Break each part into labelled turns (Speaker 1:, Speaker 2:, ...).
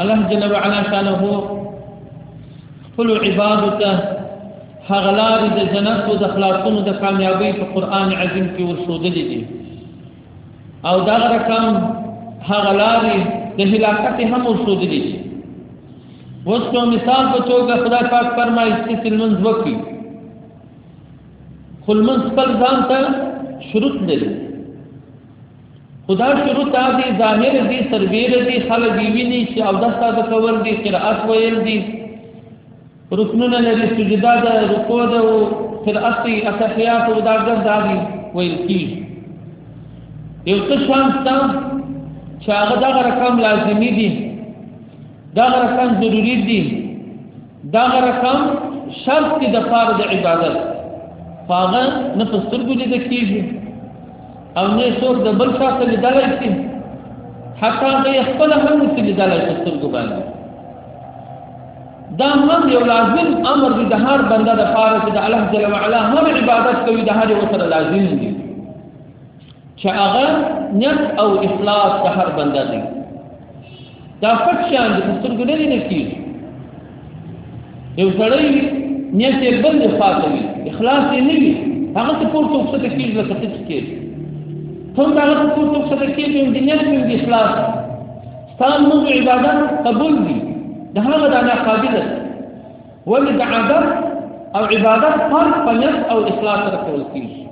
Speaker 1: الله جل وعلا شانه خپل عبادو ته هغلار د جنت او د خلاصون د کامیابی په قران عظیم کې ورسودلې دي او دا رقم هغلار د هلاکت هم ورسودلې دي وڅو مثال په توګه خدای پاک فرمایي چې تلمنځ وکړي خلمن خپل ځان ته شروط لري خدا شروط دا دي ظاهر دي سربیر دي خلک دی ویني چې او دستا د کول دي قرات ویل دي رکنونه لري سجدا ده رکوع ده او قرات دي اتحیات او دا ګر دا دي ویل کی یو څه شان تا چې هغه دا رقم لازمی دي دا رقم ضروری دي دا رقم شرط کې د پاره د عبادت فاغه نه پستر ګولې د کیږي او نه څوک د بل څه ته لیدلای شي حتی د خپل هم څه لیدلای شي پستر ګوبال دا هم یو لازم امر دی د هر بنده د پاره چې د الله جل وعلا هم عبادت کوي د هر یو سره لازم دی چې هغه نیت او اخلاص د هر بنده دی دا پټ شان د سترګو نه لیدل کېږي یو سړی نیت یې بل دی خاصه وي اخلاص یې نه وي هغه څه پورته وکړه کېږي لکه څه چې کېږي څوم دا هغه پورته وکړه کېږي د نیت مې د اخلاص ستان موږ عبادت قبول دي د هغه د نه قابل دی ولې د عادت او عبادت فرق په نیت او اخلاص سره کول کېږي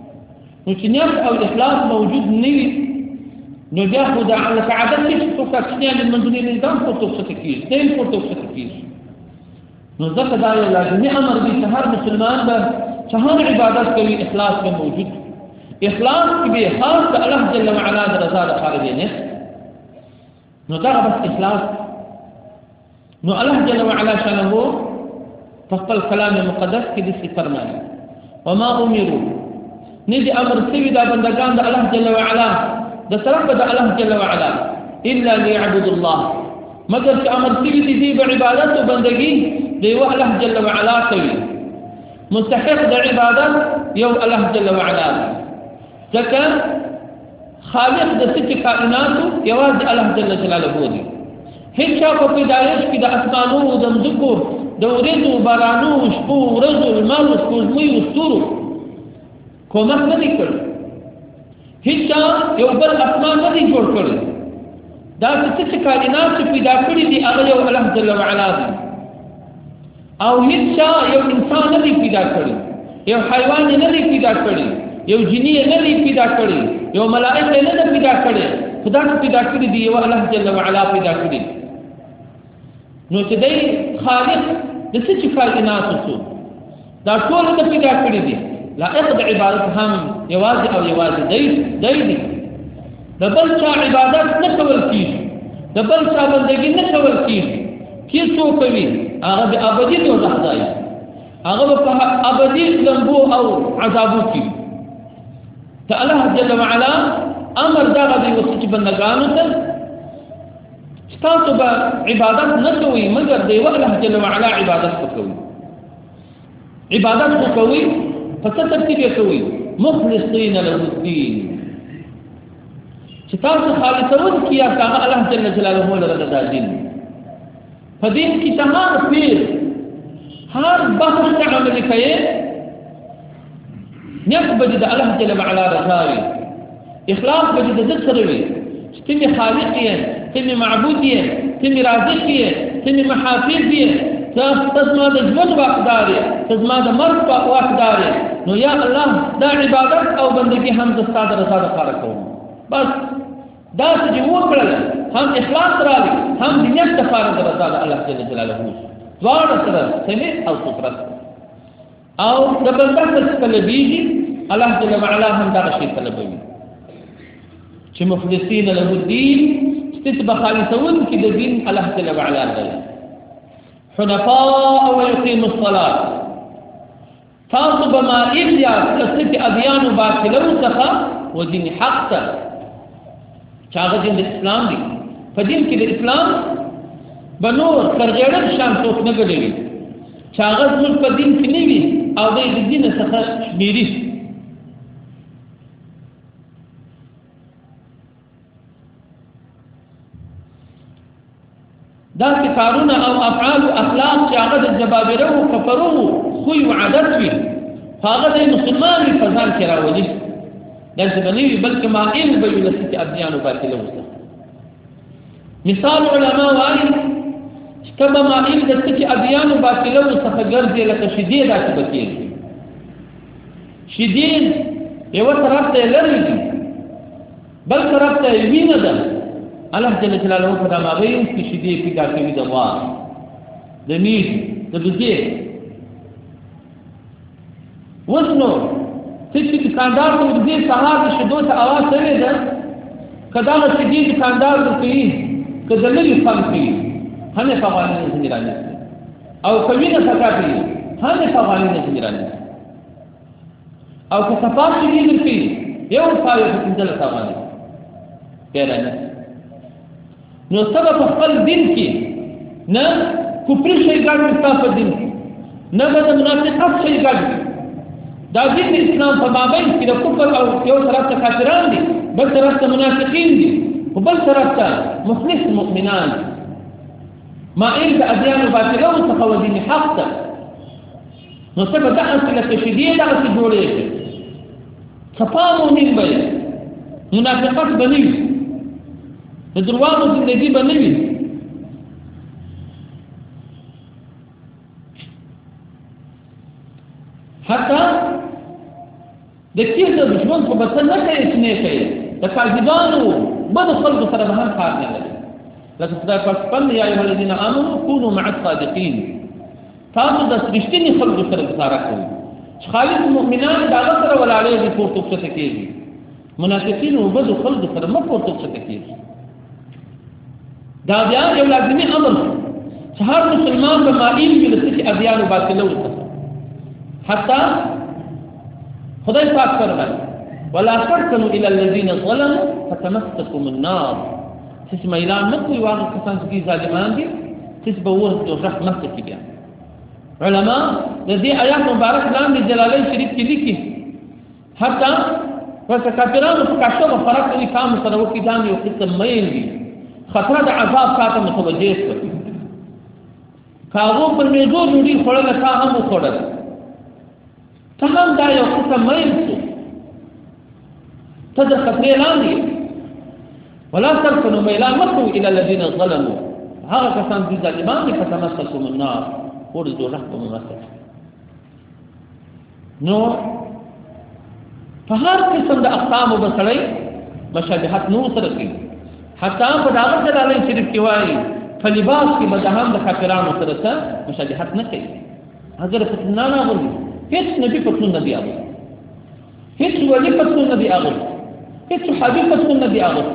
Speaker 1: نو چې نیت او اخلاص موجود نه وي نو بیا خو د لکه عادت دی چې څوک اکسنیا د منځني نظام پورته وکړي کېږي تیل پورته وکړي کېږي نو ځکه دا یو لازمي امر دی چې هر مسلمان به چې هر عبادت کوي اخلاص به موجود اخلاص کې به خاص د الله جل وعلا د رضا لپاره دی نه نو دا بس اخلاص نو الله جل وعلا شانه په خپل کلام مقدس کې دې فرمایي وما امروا ندي امر سوي دا بندگان د الله جل وعلا د طرف د الله جل وعلا الا ليعبدوا الله مگر چې امر سوي دي دې په عبادت او بندگی دی الله جل وعلا کوي مستحق د عبادت یو الله جل وعلا ځکه خالق د سچ کائنات یواز الله جل جلاله دی هیڅ چا په پیدایش کې د اسمانو او د مځکو د ورځو بارانو شپو ورځو لمر او سپوږمۍ او ستورو کومک نه دی کړی هیڅ چا یو بل اسمان نه دی جوړ کړی دا څه چې کائنات پیدا کړی دی هغه یو الله جل وعلا دی او هیڅ چا یو انسان نه دی پیدا کړی یو حیوان نه دی پیدا کړی یو جنی نه دی پیدا کړی یو ملائکه نه دی پیدا کړی خدا چې پیدا کړی دی یو الله جل وعلا پیدا کړی نو چې دی خالق د څه چې کائنات وسو دا ټول د پیدا کړی دی لائق د عبادت هم یوازې او یوازې دی دی دی د بل چا عبادت نه کول کیږي د بل چا بندګي نه کول کیږي کی څو کوي هغه د ابدي دوزخ ځای هغه په ابدي لمبو او عذابو کې ته الله جل وعلا امر دا غوي وسچ بندگانو ته تاسو به عبادت نه کوئ مګر دی الله جل وعلا عبادت کوئ عبادت خو کوي په څه ترتیب یې کوي مخلصین له الدین چې تاسو خالصون کیا هغه الله جل جلاله لره د دین په دین کې تمام پیر هر بحث ته عمل کوي نیت به د الله جل وعلا رضا وي اخلاص به د ذکر سره وي چې ته خالق یې ته معبود یې ته رازق یې ته محافظ یې ته زما د ژوند واقدار یې ته زما د مرګ واقدار یې نو یا الله دا عبادت او بندگی هم د ستاسو رضا لپاره کوم بس دا چې وکړل هم اخلاص راغی هم د نیت لپاره د رضا د الله جل جلاله دواړه سره سمې او سپرست او د بنده څخه طلبيږي الله جل وعلا هم دا شي طلبوي چې مخلصین له الدين ستتب خالصون کې د دین الله جل وعلا دی حنفاء ويقيم الصلاه تاسو به ما ایلیا ست ادیان باطلو څخه و دین حق ته چاغه دین اسلام دی په دین کې د اسلام بنور ترجړل شان څوک نه ګډوي چې هغه زموږ په دین کې نه وي او د دین څخه شمیري شي دا کارونه او افعال او اخلاق چې هغه د جبابره او کفرو خو یو عادت وي هغه د مسلمان په ځان کې راوړي دا څه بنوي بلکې ما ان به یو لسته ابيان او باطل وسه مثال علما وايي چې کبه مائل د څه چې ادیانو باطله او څخه ګرځي لکه شیدې داسې بکې شیدې یو طرف ته لري بل طرف ته وینه ده الله جل جلاله په دما وی چې شیدې پیدا کوي د وا د میز د بزیر اوس نو ته چې دکاندار ته ورځې سهار د شیدو ته اواز شوی ده که دغه شیدې دکاندار ته کوي که د لرې فم کوي همې په غالي نه ځینې رانیسي او که وینه سکا کوي همې په غالي نه ځینې رانیسي او که صفا شیدې درکوي یو ساوې په پنځلس افغانۍ پیدا نه نو سبا په خپل دین کې نه کوپری شي ګډ ستا په دین کې نه به د منافقت شي ګډ دا دین اسلام په مابین کې د کفر او یو طرف ته کافران دي بل طرف ته منافقین دي او بل طرف ته مخلص مؤمنان ما ان د ادیان باطله او تخوذین حق ته نو ته به دغسې لکه شیدې دغسې جوړې کړې صفا مؤمن به یې منافقت به نه وي د درواغو زندګي به نه وي حتی د کیس د ژوند په بسه نه کوي چې نه کوي د کاذبانو بدو خلکو سره به هم کار نه لري لکه خدای پاک خپل یا ایها الذین آمنوا کونوا مع الصادقین تاسو د رښتیني خلکو سره ګزاره کوئ چې خالص مؤمنان د هغه سره ولاړېږي پورته کښته کېږي منافقین او بدو خلکو سره مه پورته کښته کېږي دا بیا یو لازمي امر چې هر مسلمان به مائل وي لسکه ادیان او باطلو ته حتی خدای پاک فرمایي ولا تركنوا الى الذين ظلموا فتمسكم النار چې ميلان مکوې واغه کسان چې ظالمان دي چې به ور دوزخ مخته کې بیا علما د دې آیات مبارک لاندې جلالین شریف کې لیکي حتی پس کافرانو په کښته و فرق کوي کام سره وکي دا یو قسم مېن دي خطر د عذاب ساته متوجه شو کاغو پر میزو ډوډۍ خوړل تا هم وخوړل ته هم دا یو قسم مېن شو ته د خطرې لاندې ولا تركنوا ميلا مكوا الى الذين ظلموا هغه کسان دي ظالمان دي فتمسكوا النار ورزو رحمه مسكوا نو په هر قسم د اقسام وبسړی مشابهت نور سره کوي حتی په داغه جلالي شریف کې وایي په لباس کې مدهان د کافرانو سره څه مشابهت نه کوي اگر پتون نه اغوندي هیڅ نبی پتون نه دی اغوندي هیڅ ولی پتون نه دی اغوندي هیڅ صحابي پتون نه دی اغوندي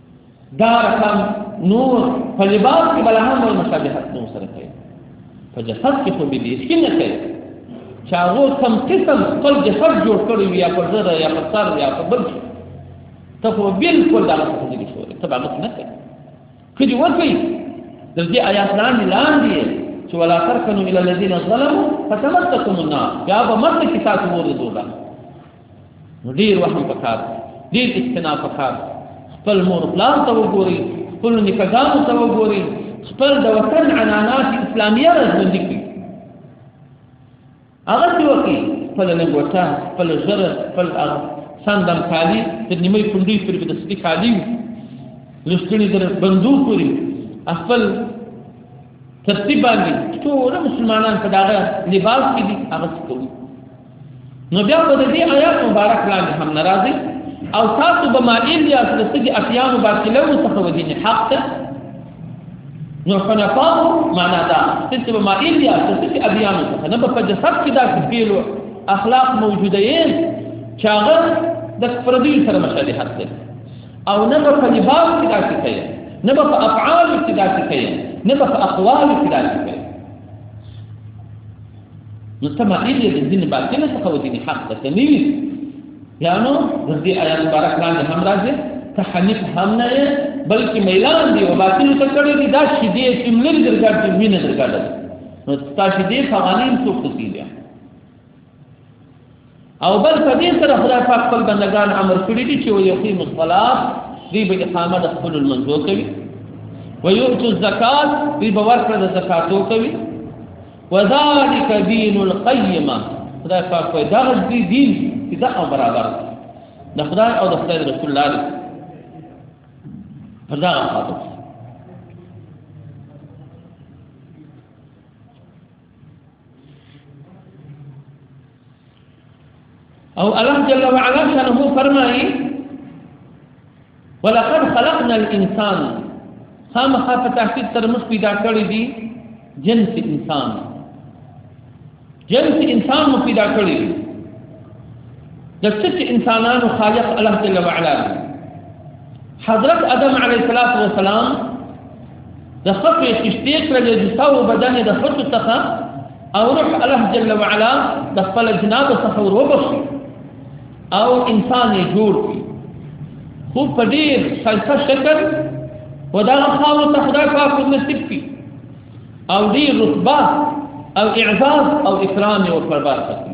Speaker 1: دا رقم نور په لباس کې بل هم وایي مشابهت نو سره کوي په جسد کې خو به دې شي نه کوي چې هغه سم قسم خپل جسد جوړ کړی وي یا پر زړه یا پر سر یا پر بل ته خو بالکل دا څه دې شو ته به نه کوي کله ورکړي د دې آیات لاندې لاندې چې ولا ترکنو الى الذين ظلموا فتمسكم النار یا به مرته کې تاسو ورته دوه نو ډیر وهم پکار ډیر استنا پکار خپل مور پلان ته وګوري خپل نکاحانو ته وګوري خپل د وطن عنانات اسلامیه رزمندي کړي هغه څه وکړي خپل لنګوټه خپل ژره خپل هغه سندم کالي تر نیمې کونډې پورې به د سپي کالي لستړي در بندو پورې خپل ترتیب باندې ټول مسلمانان په دغه لباس کې دي هغه څه کوي نو بیا په دې آیات مبارک باندې هم ناراضي او تاسو به مائل یا سلسله اتیان باطله او څخه ودین حق ته نو حنفاء معنا دا چې به مائل یا سلسله اتیان څخه نه په جسد کې دا پیل اخلاق موجوده یې چاغه د پردي سره مشابهت ده او نه په لباس کې دا څه کوي نه په افعال کې دا څه کوي نه په اقوال کې دا څه کوي نو ته مائل یې د دین باطل څخه و دین حق ته نه وي یا نو د دې آیات مبارک لاندې هم راځي ته حنیف هم نه یې بلکې میلان دی او باطل ته کړی دی دا چې دې چې ملګری درګړ دې وینه درګړ نو تاسو دې فوانین څوک تسیږي او بل په دې سره خدای پاک خپل بندگان امر کړی دي چې ويقيم الصلاه دی به اقامه د خپل منځو کوي ويؤتو الزکات دی به ورکړه د زکاتو کوي وذالک دین القیمه خدای پاک په دغه دي دین چې دا برابر د خدای او د خدای رسول الله دی فدا خاطر او الله جل وعلا شانه فرمایي ولقد خلقنا الانسان خامخا په تحقیق تر مخ پیدا کړی دی جنس انسان جنس انسان مو پیدا کړی دی د ست انسانانو خالق الله جل وعلا حضرت ادم علیه السلام د خپې خشتې کړل د ساو بدن د خطو څخه او روح الله جل وعلا د خپل جناب څخه وروبخي او انسان یې جوړ کړي خو په ډیر ښایسته شکل و دا خاوه ته خدای پاک نصیب کړي او دې رتبه او اعزاز او اکرام او پربار کړي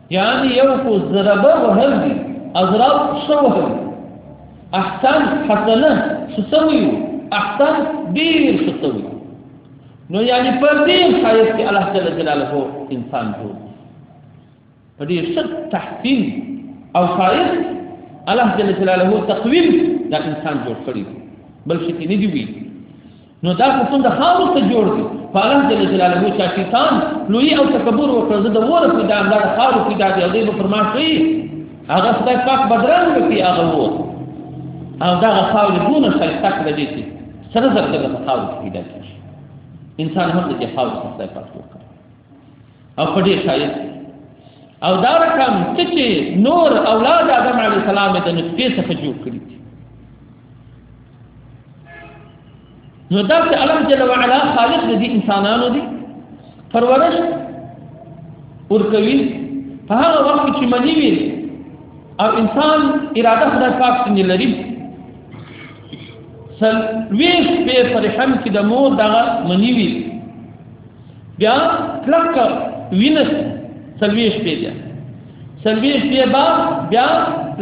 Speaker 1: یعنی یو کو ضربه وهل دي اضراب څه وهل احسان حسنه څه ویو احسان ډیر څه ویو نو یعنی پر دې حیث کې الله جل جلاله انسان جوړ په دې ست تحسین او خایس الله جل جلاله تقویم دا انسان جوړ کړی بل شي نه دی وی نو دا کوم د خاور ته جوړ دي فالم جل جلاله مو چا شیطان لوی او تکبر وکړ زه د وره پیدا الله د خاور پیدا دی او دې په فرمان شي هغه خدای پاک بدران کوي هغه وو او دا خاور دونه شایسته کړی دی چې سره زر دغه خاور پیدا کیږي انسان هم د خاور خدای پاک وکړ او په دې شایست او دا رقم چې نور اولاد آدم علیه السلام د نطفه څخه جوړ کړی نو دا چې الله جل وعلا خالق دې انسانانو دي پرورش ورکوي په هغه وخت چې منی وي او انسان اراده خدای پاک څنګه لري سل ویش په فرحم کې د مور دغه منی وي بیا کلک وینس سلویش په دې سلویش په با بیا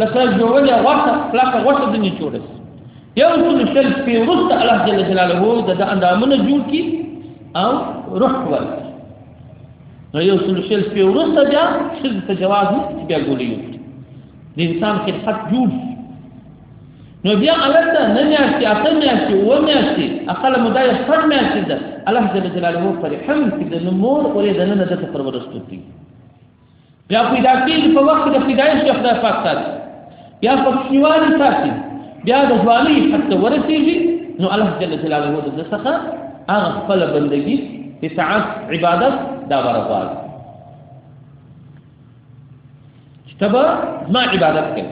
Speaker 1: لکه جوړه غوښه کلک غوښه د نه جوړه یو څل شل په ورسته الله جل جلاله د د اندامونه جوړ کی او روح ور نو یو څل شل په ورسته بیا شل ته جواز بیا ګولیو د انسان خلقت جوړ نو بیا الله ته نه میاشتې اته میاشتې و میاشتې اقل مدای سر میاشتې ده الله جل جلاله پر حمد د نمور اورې د نن د پرورستو بیا پیدا کېږي په وخت د پیدایش کې خدای پاک ساتي بیا په کوچنیوالي ساتي بیا د ځوانۍ حتی ورسېږي نو الله جل جلاله د ده څخه هغه خپله بندګي اطاعت عبادت دا به راغواړي چې ته به زما عبادت کوې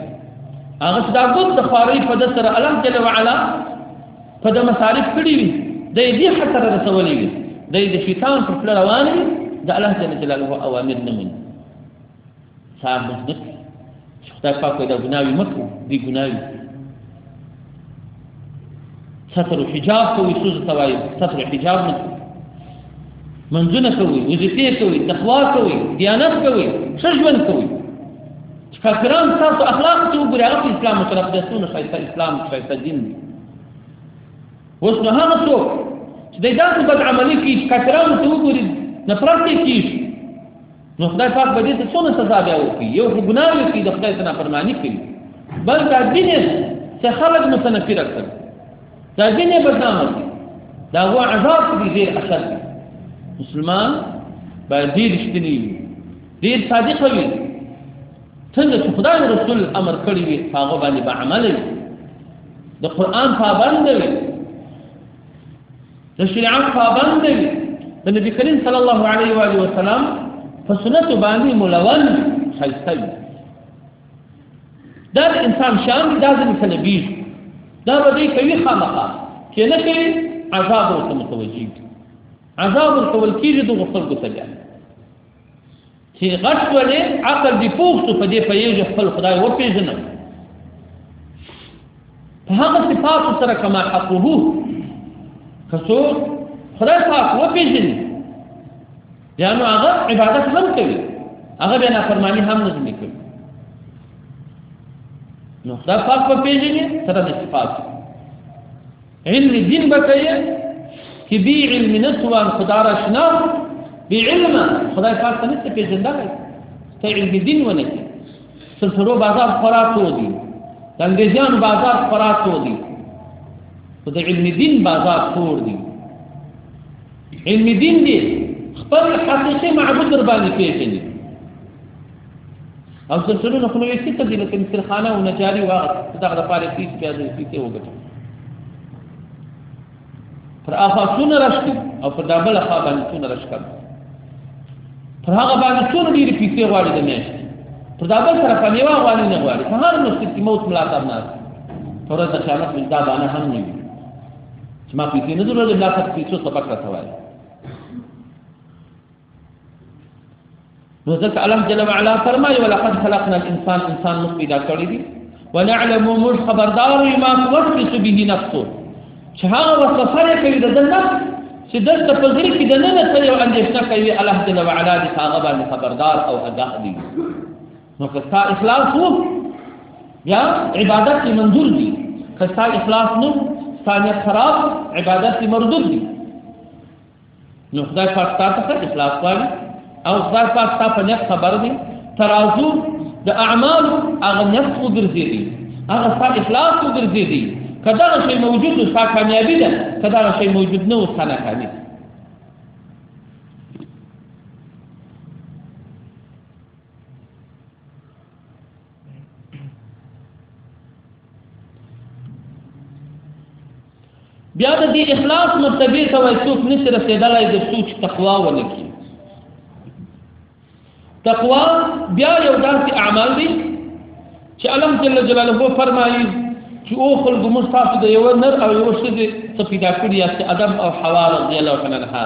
Speaker 1: هغه چې دا ګوت د خوارۍ په ده سره الله جل وعلا په د مصارف کړی وي د دې حتی رسولې وي د دې شیطان پر خپل روان وي د الله جل جلاله اوامر نه مني صاحب مزدک خدای پاک دا ګناوي مکو دی ګناوي ستر حجاب کوي سوز توای ستر حجاب نه منځونه کوي وظیفه کوي تقوا کوي دیانت کوي ښه ژوند کوي کافران تاسو اخلاق ته وګورئ هغه په اسلام مطلب د سونه ښایسته اسلام ښایسته دین دی اوس نو هغه څوک چې د داسې بد عملي کې کافران ته وګوري نفرت یې کیږي نو خدای پاک به دې ته څونه سزا بیا وکړي یو خو ګناه یې کوي د خدای څخه فرمانی کوي بل دا دین چې خلک متنفر کړي دا دین یې بدنام کړي دا هو عذاب دی ډیر اشد مسلمان باید دې رښتینی وي ډیر صادق وي څنګه چې خدای رسول امر کړی وي هغه باندې به عمل وي د قران پابند وي د شریعت پابند وي د نبی کریم صلی الله علیه و علیه وسلم په سنت باندې ملون خیسته وي دا د انسان شان دا د نبی دا به دې کوي خامخا چې نه کوي عذاب ورته متوجي عذاب ورته ولکېږي د غفل ګسګا چې غټ ولې عقل دی پوښتو په دې پیژه خپل خدای و پیژنه په هغه صفات سره کما حقوه کسو خدای پاک و پیژني یانو هغه عبادت هم کوي هغه بیا نافرمانی هم نه کوي نو خدای پاک په پیژني سره د صفات علم دین بکیه چې بی علم نتوان خدا را شنا بی علم خدای پاک ته نشته پیژندل ته علم دین ونه سلسلو بازار خراتو دي د انګریزان بازار خراتو دي خو د علم دین بازار خور دي علم دین دي خپل حقيقي معبود در باندې پیژني او څه سره نو خو نو یې څه دي لکه سرخانه او نجاری واغ دغه د پاره پیس بیا د پیسې وګټه پر هغه څونه راشتي او پر دابل خوا باندې څونه راشکم پر هغه باندې څونه ډېری پیسې غواړي د میاشت پر دابل سره په نیوا غواړي نه غواړي په هر نو چې موت ملاتړ نه پر د قیامت من دا باندې هم نه وي چې ما پیسې نه درلودې بیا په پیسو سبق راته وایي نو ځکه الله جل وعلا فرمایي ولقد خلقنا الانسان انسان موږ پیدا کړی دی ونعلم موږ خبردار یو ما توسوس به نفسه چې هغه وسفر کوي د نفس چې دلته په ځل کې د نن څه یو اندېښنه کوي الله جل وعلا دې هغه باندې خبردار او ادا دی نو که تا اخلاص وو یا عبادت کې منظور دي که تا اخلاص نو ثانیت خراب عبادت کې مردود دي نو خدای پاک تاسو ته اخلاص غواړي او خدای پاک تاسو په نفس خبر دی ترازو د اعمال هغه نفس وګرځي دي هغه ستا اخلاص وګرځي دي کدا شی موجود نو ستا کامیابی ده کدا شی موجود نه وستا ناکامي ده بیا د دې اخلاص مرتبه ته وای څوک نشي رسیدلای د سوچ تقوا ولکې تقوا بیا یو داسې اعمال دي چې علم جل جلاله فرمایي چې او خلق مستاسو د یو نر او یو شې ته پیدا کړی چې ادم او حوا رضی الله عنها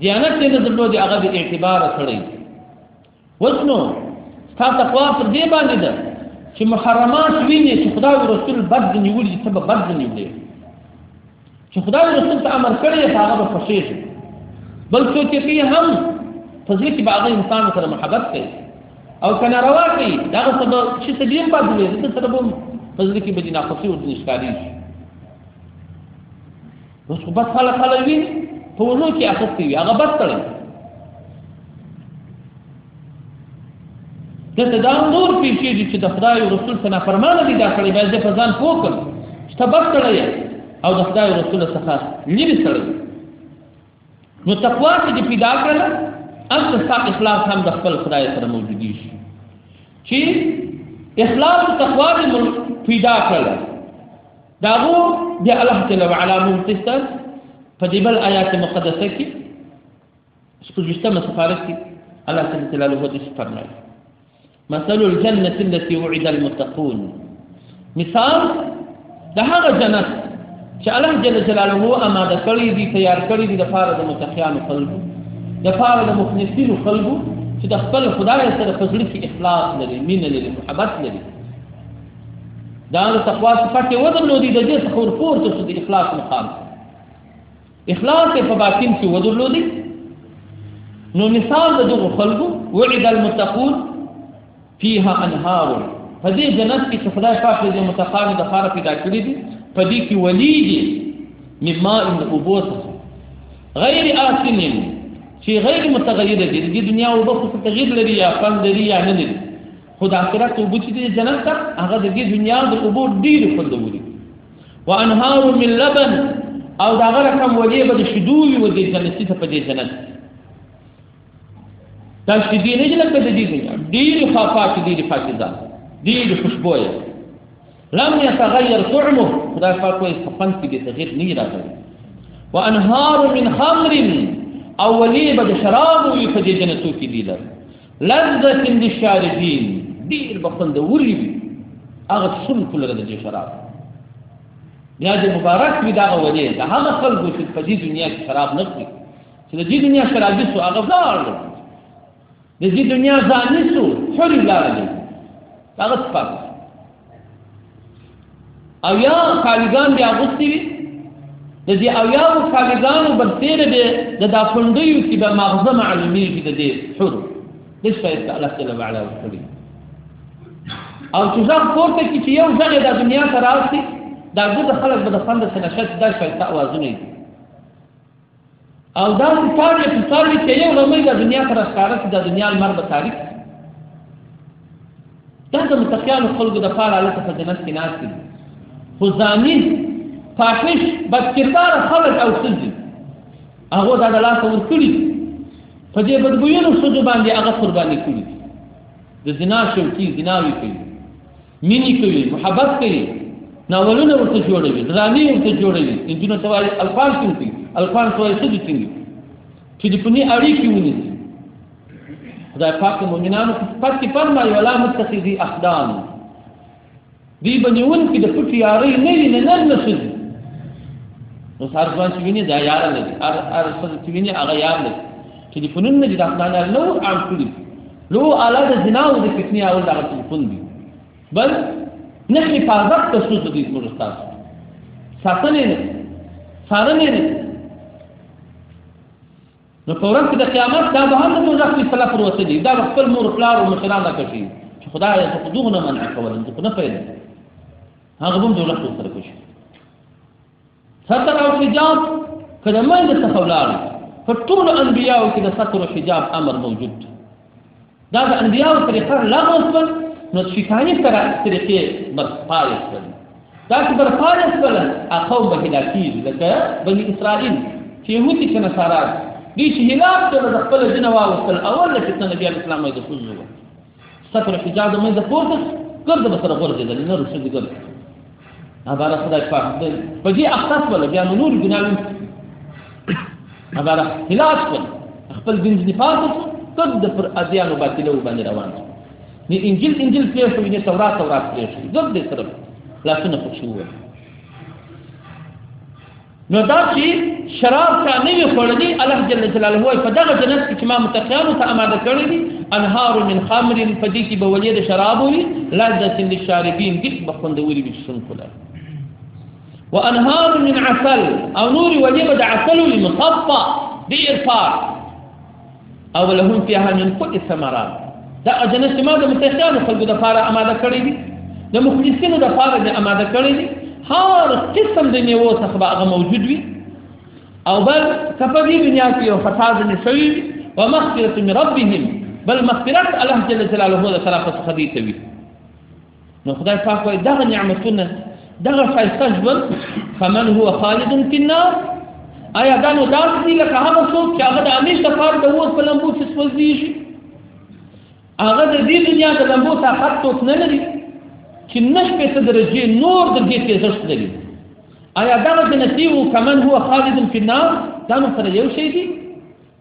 Speaker 1: دیانت یې نه درلود هغه به اعتبار سړی وسنو تا تقوا پر دې باندې ده چې محرمات ویني چې خدای او رسول بد نیولې چې سبب بد نیولې چې خدای او رسول ته امر کړی هغه به خوشې شي بل څه چې فيه هم فضل کې باغ انسان سره محبت کوي او کنه روا کوي دا څه به چې څه دې په دې څه سره به فضل کې به نه خوشي او نشکاري شي اوس خو بس خلک خلک وي په ونو کې اخستې وي هغه بس تړي دته دا نور پیښې دي چې د خدای او رسول څخه فرمانه دي دا کړی باید په ځان فوکل چې ته بس تړي او د خدای او رسول څخه لري تړي نو تقوا چې دې پیدا کړل انت ستا اخلاص هم د خپل خدای سره موجودي شي چې اخلاص او تقوا دې پیدا کړل داغو بیا الله جل وعلا ممتثل په دې بل آیات مقدسه کې سپږشتمه سفارت کې الله جل جلاله دې فرمایي مثل الجنة التي وعد المتقون مثال ده هغه جنت چې الله جل جلاله آماده کړی دی تیار کړی دی د فارغ متقیانو خلکو د فارغ مخلصینو خلکو چې د خپل خدای سره په ځړ کې اخلاص لري مینه لري محبت لري دا د تقوا صفات یو درلودي د دې څخه ورپور ته د اخلاص مقام اخلاص په باطن کې و درلودي نو مثال د دغه خلکو وعد المتقون فيها انهار په دې جنت کې چې خدای پاک دې متقابل د خار پیدا کړی دي په دې کې وليږي مما ان ابوس غیر آسن چې غیر متغیر دي د دنیا او بخصوص تغیر لري یا فن لري یا نه لري خو د آخرت اوبه چې دي جنت ته هغه د دې دنیا د اوبو ډېرې خوندورې دي وانهار من لبن او د هغه رقم ولې به د شیدو وي و دې جنتي ته په دې جنت دا شیدې نه دي لکه د دې دنیا ډېرې پاکې ډېرې پاکې ده ډېرې خوشبویه لم يتغير طعمه خدای پاک کوئی خپل کې به تغیر نه راځي وانهار من خمر او ولې به د شراب وي په دې جنتو کې دي لر لذة للشاربين ډیر بخند وری هغه سم کول د دې شراب بیا دې مبارک وي دا غوړي دا هغه خلکو چې په دې دنیا کې شراب نه څښي چې د دې دنیا شرابي سو هغه ځار دي د دې دنیا ځاني سو حر لار دي هغه څه او یا کالیګان بیا غوستي وي د دې او یا کالیګانو برسېره به د دا کونډیو کې به مغزه معلومیږي د دې حر د شایست الله جل وعلا وکړي او چې ځان پورته کې چې یو ځل د دنیا ته راځي دا د خلک به د خوند سره شت دا شایست اوازونه دي او دا چې پاړې په پاړې کې یو لمې د دنیا پر ښکارا چې د دنیا لمر به تاریخ دا د متقیانو خلکو د پاره الله په جنت کې ناس دي خو ځاني فاحش بد کردار خلک او سجن هغه دا د لاس ور کړی په دې بدګوینو سجو باندې هغه قرباني کړی د زنا شوکی زناوي کوي مینی کوي محبت کوي ناولونه ورته جوړوي درامي ورته جوړوي انجنه توای الفان کوي الفان توای څه دي څنګه چې د پني اړي کې ونی خدای پاک مؤمنانو په پات کې فرمایي ولا متخذي اخدان دی بنیون کې د پټي یاري نه نه نه نشي نو سار ځوان چې ویني دا یار نه دي ار ار څه چې ویني هغه یار نه چې د پنن نه دي د اخدان نه نور عام کړی نو اعلی د زنا او د فتنې اول دغه تلفون دی بل نه حفاظت ته څه دې موږ تاسو ساتنې نه سارنې نه نو په ورځ د قیامت دا به هم موږ خپل صلاح پر وته دي دا خپل مور پلار او مشران نه کوي چې خدای یې په دوغه نه منع کول نو نه پیدا هغه هم دوه سره کوي ستر او حجاب که د منځ څخه ولاړ په ټولو انبیاو کې د ستر او حجاب امر موجود دی دا د انبیاو طریقه لغو شول نو شیطاني سره طریقې برپای شول دا چې برپای شول اخو به هلاکیږ لکه بني اسرائیل چې یهودي چې نصارا دي چې هلاک شول د خپل جنوا وصل اول چې نبی اسلام یې د سوزو ستر حجاب د منځه پورته ګرځه به سره غورځېدل نه روسي دي ګرځه عباره خدای پاک دې په دې اختص ولا بیا نو نور ګناوي عباره خلاص کړ خپل دین دې پاک کړ د پر ادیانو باطلو باندې روان دي نه انجیل انجیل پرې شو نه تورات تورات پرې شو زب دې سره لاسونه پکښې وو نو دا چې شراب چا نه وي خوړلي الله جل جلاله وایي په دغه جنت کې چې ما متقیانو ته اماده کړی دي انهار من خمر په دې کې به ولې د شراب وي لذت للشاربین دې به خوندوري وي څنګه کوله وانهار من عسل او نور ولې به د عسل مصفى ډیر پاک او لهم فيها من كل الثمرات دا جنت ما د متقینو خلکو د فاره آماده کړی دي د مخلصینو د فاره د آماده کړی دي هر قسم د میوه څخه به هغه موجود وي او بل کپه دې دنیا کې یو فساد نه شوی او مغفرت من ربهم بل مغفرت الله جل جلاله د طرفه څخه دي کوي نو خدای پاک وایي دغه نعمتونه دغه ښایسته ژوند فمن هو خالد فی النار آیا دا نو داسې دي لکه هغه څوک چې هغه د همیش دپاره د اور په لمبو کې سوځېږي هغه د دې دنیا د لمبو طاقت څوک نه لري چې نه شپېته درجې نور د دې تېزښت لري آیا دغه جنتي و کمن هو خالد فی النار دا نو سره یو شی دي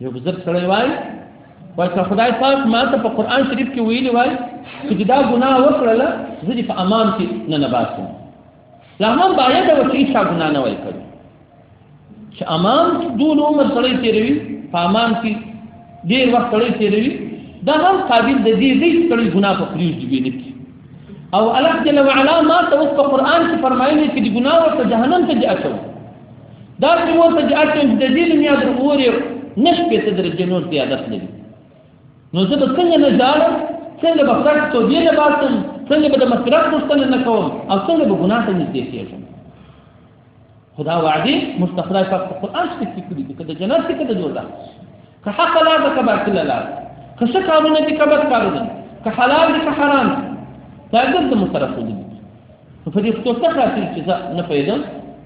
Speaker 1: یو بزرګ سړی وایي وای که خدای پاک ما ته په قران شریف کې ویلي وای چې دا ګناه وکړله زه دې په امان کې نه نباسم لا هم باید و چې هیڅ ګناه نه وای کړی چې امان دون عمر سړی تیروي په امان کې ډیر وخت سړی تیروي دا هم قابل د دې دې سړی ګناه په پریوز دی ویل او الله جل وعلا ما ته په قران کې فرمایلی چې ګناه ورته جهنم ته ځي اچو دا چې مور ته چې اټم د دې نه یاد وروړي نش په څه درجه نور دی عادت لري نو زه به څنګه نه ځارم څنګه به فرق تو دی نه باسم څنګه به د مصرف پوښتنه نه کوم او څنګه به ګناه ته نږدې کېږم خدا وعدي مستخرج په قرآن کې ذکر دي کده جنت کې کده دوزخ که حق لا ده که باطل لا ده که څه کارونه دي که بد کارونه که حلال دي که حرام دي دا ګرځم مصرف دي نو په دې خطور څه حاصل چې زه نه پیدم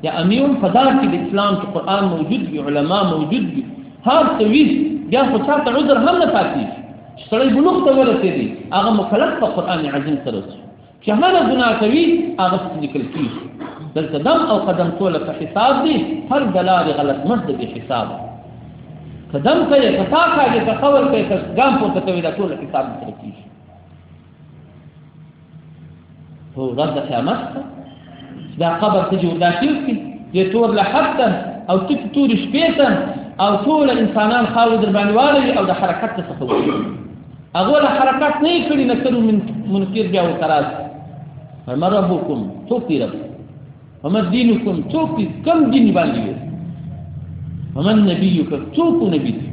Speaker 1: یا امیون په دار کې د اسلام چې قرآن موجود وي علما موجود وي هر څه وي بیا خو چا ته عذر هم نه پاتې شي سړی بلوغ ته ورسېدي هغه مکلف په قرآن عظیم سره شي چې هغه ګناه کوي هغه لیکل کېږي دلته دم او قدم ټول په حساب دي هر دلار غلط مرد به حساب قدم کوي په تا کوي په قول کوي په ګام پورته کوي دا ټول حساب سره کېږي هو ورځ د قیامت دا قبر ته جوړ داخل کی دې تور له حتا او تک تور شپېته او ټول انسانان خاور در باندې والي او د حرکت څخه وځي هغه له حرکت نه کړی نه کړو من منکر بیا او تراز فما ربكم څوک دی رب فما دینکم څوک دی کم دین باندې یو فما نبیک څوک نبی دی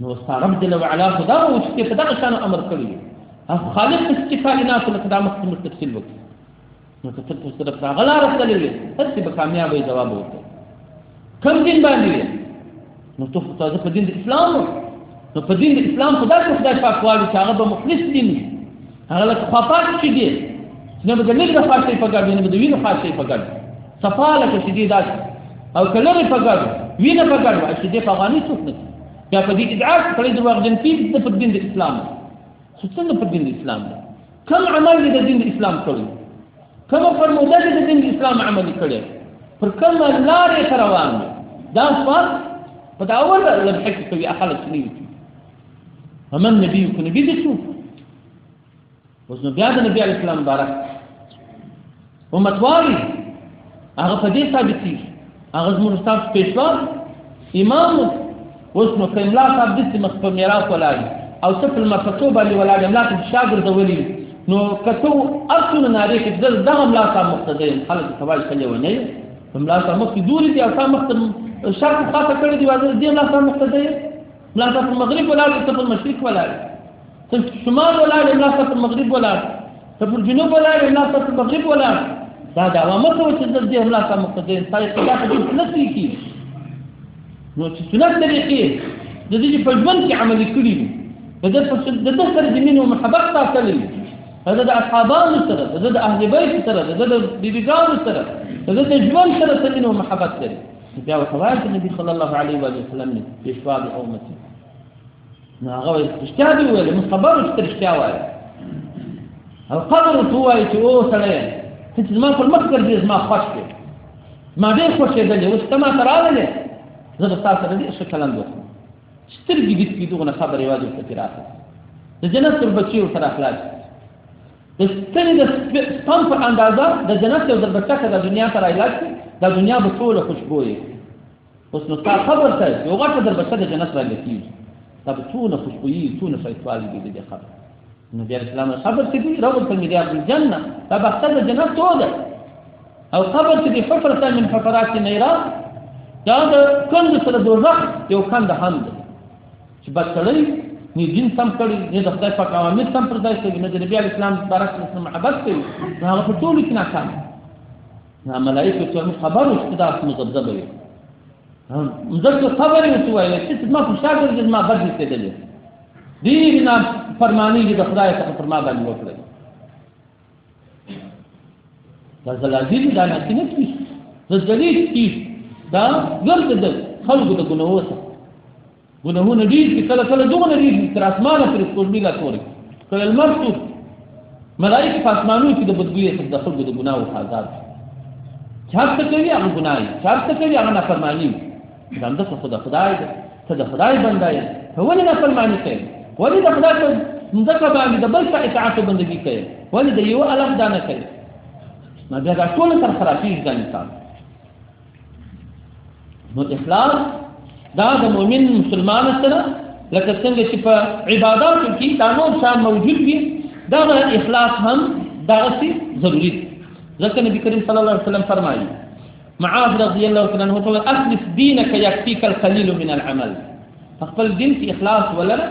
Speaker 1: نو استعرب جل وعلا خدا او چې په دغه شان امر کړی او خالق استقالینات لکه دا مخکې موږ تفصیل وکړو نو که ته تاسو طرف راغلا رسلې وي هڅه به کامیابې جواب وکړي کم دین باندې نو ته تاسو په دین اسلام نو په دین اسلام خدا ته خدای پاک والی چې هغه به مخلص دین وي هغه له خفاق کې دي نه به د ملي خاصې په ګډ نه به د وینې خاصې په ګډ صفا لکه چې دې داسې او که لرې په ګډو وینه په ګډو چې دې په افغاني څوک نه یا په دې ادعا کې سړی درواغجن کېږي د په دین د اسلام څه څنګه په دین د اسلام دی کم عمل دې د دین د اسلام کړی کومه فرموده دې د دین د اسلام عملي کړی پر کومه لارې ته روان دی دا سوال په دا اول لمحه کې کوي خلک نه وي ومن نبيك نبي دې څوک اوس نو بیا د نبی علی السلام مبارک امت واري هغه په دې ثابت دي هغه زموږ استاد پېښوا امام اوس نو کله لا صاحب دې مخ په میراث ولاړ او څه په مرتبه باندې ولاړ املا ته شاګر د ولي نو کته اصل ناری کې دغه دغه املا صاحب مقتدی خلک سوال کړي ونه املا صاحب مخ دور دي او صاحب مخ شرط خاصه کړی دی واځي دې املا صاحب مقتدی املا صاحب مغرب ولاړ ته په مشرق ولاړ ته شمال ولاړ املا ته په مغرب ولاړ ته پر جنوب ولاړ املا ته په مغرب ولاړ دا دا وامه ته چې د دې املا ته مقتدی انسان په داسې ډول سنت لیکي نو چې سنت طریقې د دې په ژوند کې عملي کړي دي د دې په د دې سره د مين او محبت ساتلې د دې اصحابانو سره د دې اهل بیت سره د دې بیبيګانو سره د دې ژوند سره د مين او محبت لري بیا وتوایي چې نبی صلی الله علیه و سلم نه پیشوا او مسیح نو هغه وایي رښتیا دی ویل موږ خبرو چې رښتیا وایي او قبر ته وایي چې او سړی ته چې زما پر مخ ګرځې زما خوښ دی ما ډېر خوښېدلې اوس ته ما ته راغلې زه به ستا سره ډېر ښه چلند وکړم سترګې دې سپي دغونه خبرې یوازې ورته پرې راخلي د جنت پر بچي ورسره اخلاق د ستنې د سپم په اندازه د جنت یو ځل بچه که د دنیا سره علاج کړي د دنیا به ټوله خوشبویې اوس نو تا خبر ته یو غټه در بچه د جنت را لکیږي دا به څونه خوشبویي څونه ښایستوالي وي د دې خبر نبي علیه السلام خبر چې دی روضة من رياض الجنة دا بخته د جنت تو ده او خبر چې دی حفرة من حفرات النيران دا د کند سره دوزخ یو کند هم ده چې بد کړی نه دین سم کړی نه د خدای پاک اوامر سم پر ځای کوي نه د نبی علیه السلام بارک اسلام محبت کوي دا هغه په ټولو کې ناکام دا ملائکه ته خبر اوس دا مزبذب وي هم مزبذب خبر یې څه وایي چې ما په شاګر دې ما بدل کېدل دې نه فرمانی دې خدای ته فرما باندې وکړي دا زلازل دا نه کینې کی زلزلې کی دا ګرځدل خلق د ګنوسه ګناهونه ډیر چې کله کله دومره ډیر چې تر اسمانه پرې سپوږمۍ لا تورې کله لمر تور ملایکې په اسمانونو کې د بدګویۍ څخه د خلکو د ګناهو څخه آزاد دي چې هر څه کوي هغه ګناه وي چې هر څه کوي هغه نافرماني وي دا همدا څه خو د خدای دی ته د خدای بنده یې ته ولې نافرماني کوې ولې د خدای په مځکه باندې د بل څه اطاعت او بندګي کوې ولې د یوه الله دا نه کوې نو بیا دا ټول سره خرابېږي دا انسان نو اخلاص دا د مؤمن مسلمان سره لکه څنګه چې په عبادتو کې دا نور شان موجود وي دا اخلاص هم دغه سي ضروري دی ځکه نبی کریم صلی الله علیه وسلم فرمایي معاذ رضی الله تعالی عنہ ته اخلص دینک یکفیک القلیل من العمل خپل دین کې اخلاص ولره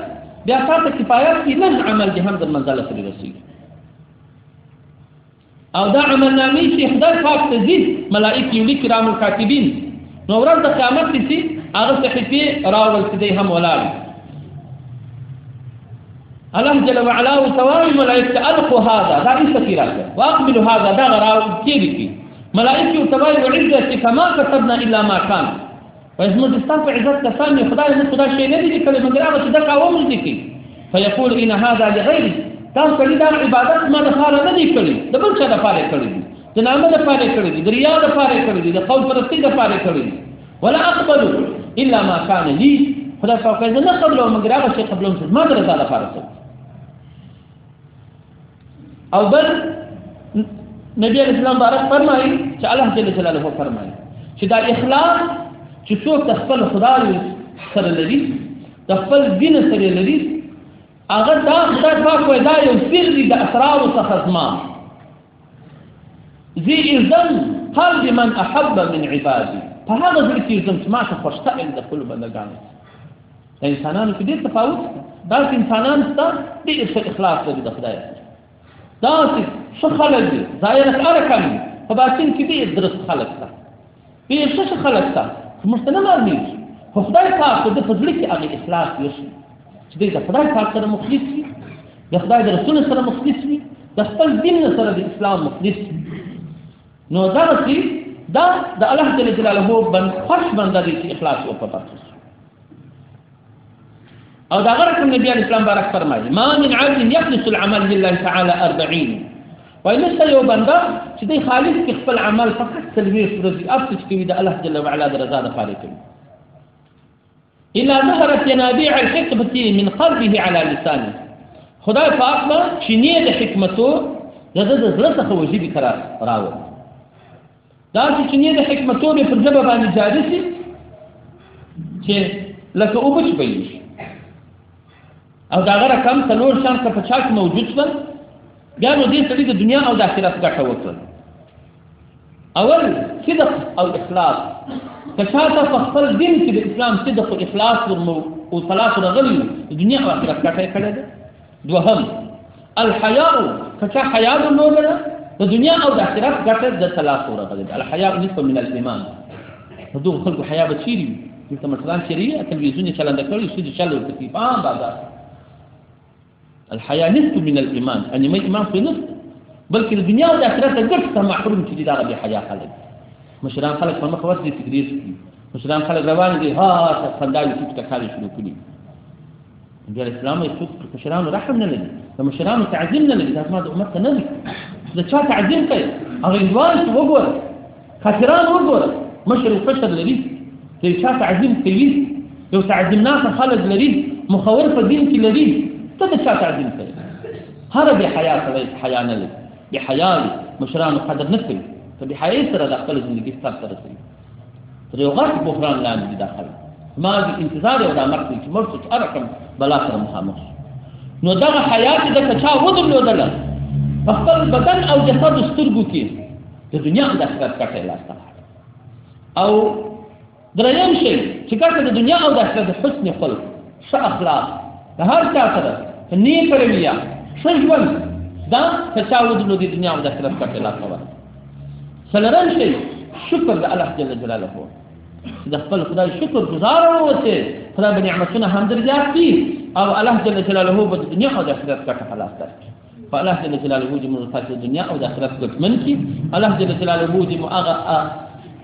Speaker 1: بیا تاسو کفایت کې نه عمل جهنم منزله سره رسیږي او دا عمل نامی چې خدای پاک ته ځي ملائک یو لیک رام الکاتبین نو ورځ د قیامت کې چې هغه صحیفه راول چې دی هم ولاړ الله جل وعلا او ثواب ملائکه القوا هذا دا څه کی راځي واقبل هذا دا راو کې دي ملائکه او ثواب عزت کما كتبنا الا ما كان وایي زموږ ستا په عزت قسم یې خدای موږ خدا شی نه دی چې کله موږ راغلو چې دا کاوه موږ دي کوي فیقول ان هذا لغیري دا کړي دا عبادت ما د خاله نه دی کړی د بل چا د پاره کړی دی د نامه د پاره کړی دی د ریا د پاره کړی دی د قول پرستی د پاره کړی دی ولا اقبل الا ما كان لي خدای په کله نه قبلو مګر هغه چې قبلو ما درته د پاره او بل نبی علیہ السلام بارک فرمایي چې الله جل جلاله فرمایي چې دا اخلاص چې څوک د خپل خدای سره لري د خپل دین سره لري هغه دا خدای پاک وای دا یو سر دی د اسرار څخه زما زی اذن قلب من احب من عبادي په هغه ځل کې زم سماشه خوشته د خپل بندگانو د انسانانو کې ډېر تفاوت شته داسې انسانان شته ډېر ښه اخلاص لري د خدای داسې ښه خلک دي ظاهره کار کم په باطن کې ډېر درست خلک شته ډېر ښه ښه خلک شته خو موږ ته نه معلومېږي خو خدای پاک د په زړه کې هغه اخلاص وشي چې دی د خدای پاک سره مخلص وي د خدای د رسول سره مخلص وي د خپل دین سره د اسلام مخلص وي نو دا چې دا د الله جل جلاله بند خوش بنده دي چې اخلاص وکړي او دا غره کوم نبی اسلام بارک فرمایي ما من عبد يخلص العمل لله تعالى 40 وای نشته یو بنده چې دی خالص کې خپل عمل فقط تلوي فرضي افسد کوي د الله جل وعلا د رضا د پاره کوي الا ظهرت ينابيع الحقبه من قلبه على لسانه خدای پاک به چې نه د حکمتو د د زړه څخه وجيبي قرار راوړي دا چې چینې د حکمتونو پر ژبه باندې جاري شي چې لکه اوبه چې بهیږي او د هغه رقم څلور شان که په چا کې موجود شول بیا نو دې سړي د دنیا او د آخرت ګټه وکړه اول صدق او اخلاص که چا ته په خپل دین کې د اسلام صدق او اخلاص ورمو او صلاح ورغلی د دنیا او آخرت ګټه یې کړې ده دوهم الحیاء کچا حیا درلودله د دنیا او د آخرت ګټه د ثلاث سوره ده الحیاء نصف من الايمان دغه خلکو حیا به چیري دلته مثلا چیري تلویزیون چلند کړی سود چلو کوي پام بازار الحیاء نصف من الايمان ان ما ایمان په نصف بلکې د دنیا او د آخرت ګټه محروم چې دا به حیا خلک مشران خلک په مخ ورته سګریټ مسلمان خلک روان دي ها څنګه یې ټیک ټکاري شروع کړي بیا اسلام یې څوک په مشرانو رحم نه لري د مشرانو تعظیم نه لري دا زما د امت ته نه دي د چا تعظیم کوي هغه ځوان چې وګوره کافران وګوره مشر او قشر لري چې چا تعظیم کوي یو تعظیمناک خلک لري مخور په دین کې لري ته د چا تعظیم کوي هر به حیا سره حیا نه لري به حیا مشرانو قدر نه کوي ته به حیا سره د خپل ژوند کې ستاسو سره تر یو غټ بحران لاندې داخل ما د انتظار یو دا مرګ چې مرګ څه رقم بلا سره مخامخ نو دا حیات د کچا ودرلودل په خپل بدن او جسد سترګو کې د دنیا د اخرت کټه لاسته او دریم شي چې کله د دنیا او د اخرت د حسن خلق ش اخلاق د هر چا سره نیک رویه ښه ژوند دا کچا ودرلودل د دنیا او د اخرت کټه لاسته سلرن شي شکر د الله جل جلاله هو د خپل خدای شکر گزار اوسه خدای به نعمتونه هم درځات دي او الله جل جلاله هو د دنیا او د آخرت ګټه خلاص درکړي فالله جل جلاله هو د موږ تاسو دنیا او د آخرت ګټمن کی الله جل جلاله هو د موږ